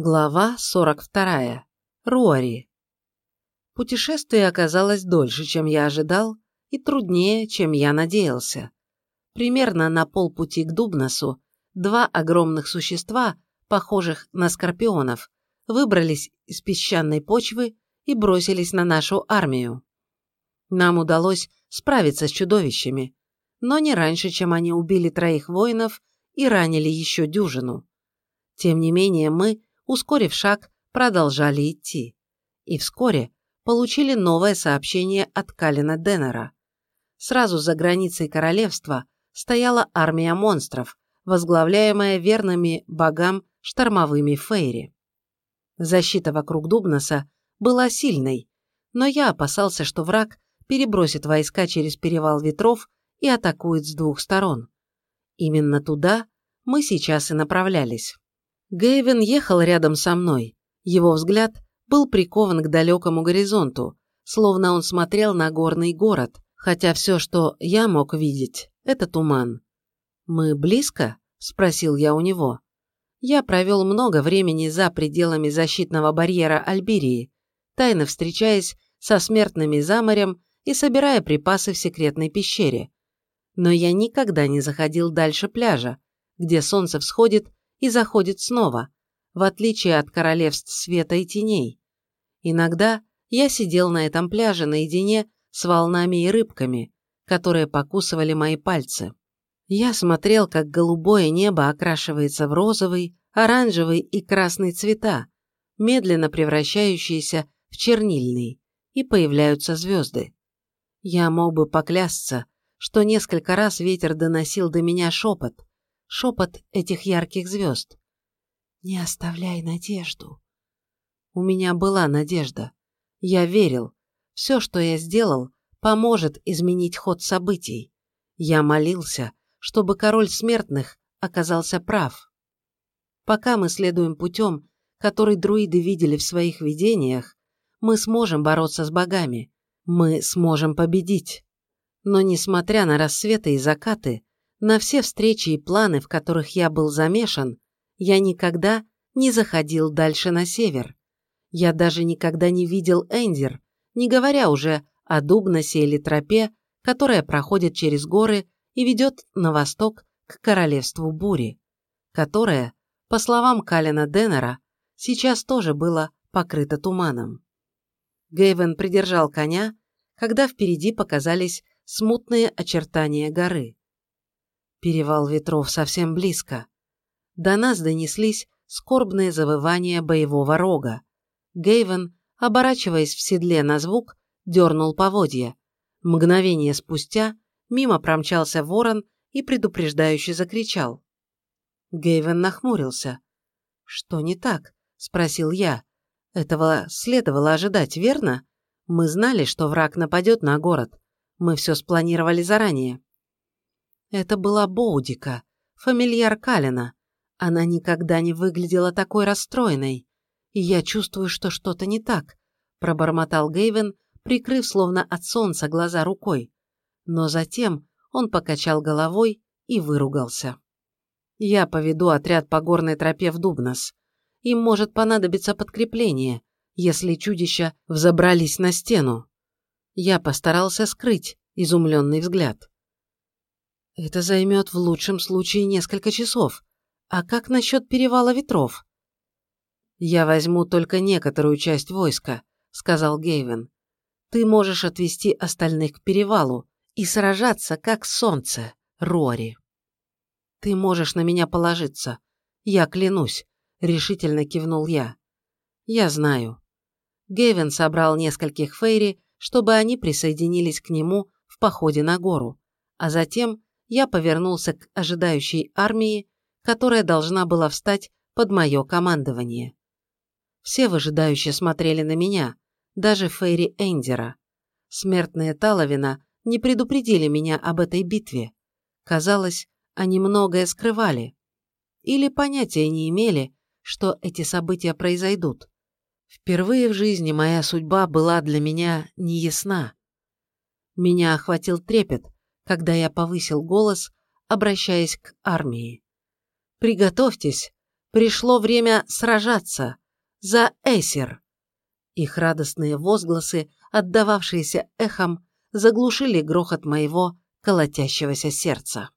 Глава 42. Руари. Путешествие оказалось дольше, чем я ожидал, и труднее, чем я надеялся. Примерно на полпути к Дубносу два огромных существа, похожих на скорпионов, выбрались из песчаной почвы и бросились на нашу армию. Нам удалось справиться с чудовищами, но не раньше, чем они убили троих воинов и ранили еще дюжину. Тем не менее, мы ускорив шаг, продолжали идти. И вскоре получили новое сообщение от Калина Деннера. Сразу за границей королевства стояла армия монстров, возглавляемая верными богам штормовыми Фейри. Защита вокруг Дубноса была сильной, но я опасался, что враг перебросит войска через перевал ветров и атакует с двух сторон. Именно туда мы сейчас и направлялись. Гейвен ехал рядом со мной. Его взгляд был прикован к далекому горизонту, словно он смотрел на горный город, хотя все, что я мог видеть, это туман. «Мы близко?» – спросил я у него. Я провел много времени за пределами защитного барьера Альбирии, тайно встречаясь со смертными за морем и собирая припасы в секретной пещере. Но я никогда не заходил дальше пляжа, где солнце всходит и заходит снова, в отличие от королевств света и теней. Иногда я сидел на этом пляже наедине с волнами и рыбками, которые покусывали мои пальцы. Я смотрел, как голубое небо окрашивается в розовый, оранжевый и красный цвета, медленно превращающиеся в чернильный, и появляются звезды. Я мог бы поклясться, что несколько раз ветер доносил до меня шепот, шепот этих ярких звезд. «Не оставляй надежду». У меня была надежда. Я верил. Все, что я сделал, поможет изменить ход событий. Я молился, чтобы король смертных оказался прав. Пока мы следуем путем, который друиды видели в своих видениях, мы сможем бороться с богами, мы сможем победить. Но несмотря на рассветы и закаты, на все встречи и планы, в которых я был замешан, я никогда не заходил дальше на север. Я даже никогда не видел Эндер, не говоря уже о Дубносе или тропе, которая проходит через горы и ведет на восток к королевству Бури, которое, по словам Калина Деннера, сейчас тоже было покрыто туманом. Гейвен придержал коня, когда впереди показались смутные очертания горы. Перевал ветров совсем близко. До нас донеслись скорбные завывания боевого рога. Гейвен, оборачиваясь в седле на звук, дернул поводья. Мгновение спустя мимо промчался ворон и предупреждающе закричал. Гейвен нахмурился. «Что не так?» – спросил я. «Этого следовало ожидать, верно? Мы знали, что враг нападет на город. Мы все спланировали заранее». Это была Боудика, фамильяр Калина. Она никогда не выглядела такой расстроенной. И я чувствую, что что-то не так, пробормотал Гейвен, прикрыв словно от солнца глаза рукой. Но затем он покачал головой и выругался. Я поведу отряд по горной тропе в Дубнос. Им может понадобиться подкрепление, если чудища взобрались на стену. Я постарался скрыть изумленный взгляд. Это займет в лучшем случае несколько часов. А как насчет перевала ветров? Я возьму только некоторую часть войска, сказал Гейвен. Ты можешь отвести остальных к перевалу и сражаться, как солнце, Рори. Ты можешь на меня положиться. Я клянусь, решительно кивнул я. Я знаю. Гейвен собрал нескольких фейри, чтобы они присоединились к нему в походе на гору, а затем я повернулся к ожидающей армии, которая должна была встать под мое командование. Все выжидающе смотрели на меня, даже Фейри Эндера. Смертные Таловина не предупредили меня об этой битве. Казалось, они многое скрывали. Или понятия не имели, что эти события произойдут. Впервые в жизни моя судьба была для меня неясна. Меня охватил трепет, когда я повысил голос, обращаясь к армии. «Приготовьтесь, Пришло время сражаться за Эсер. Их радостные возгласы, отдававшиеся эхом, заглушили грохот моего колотящегося сердца.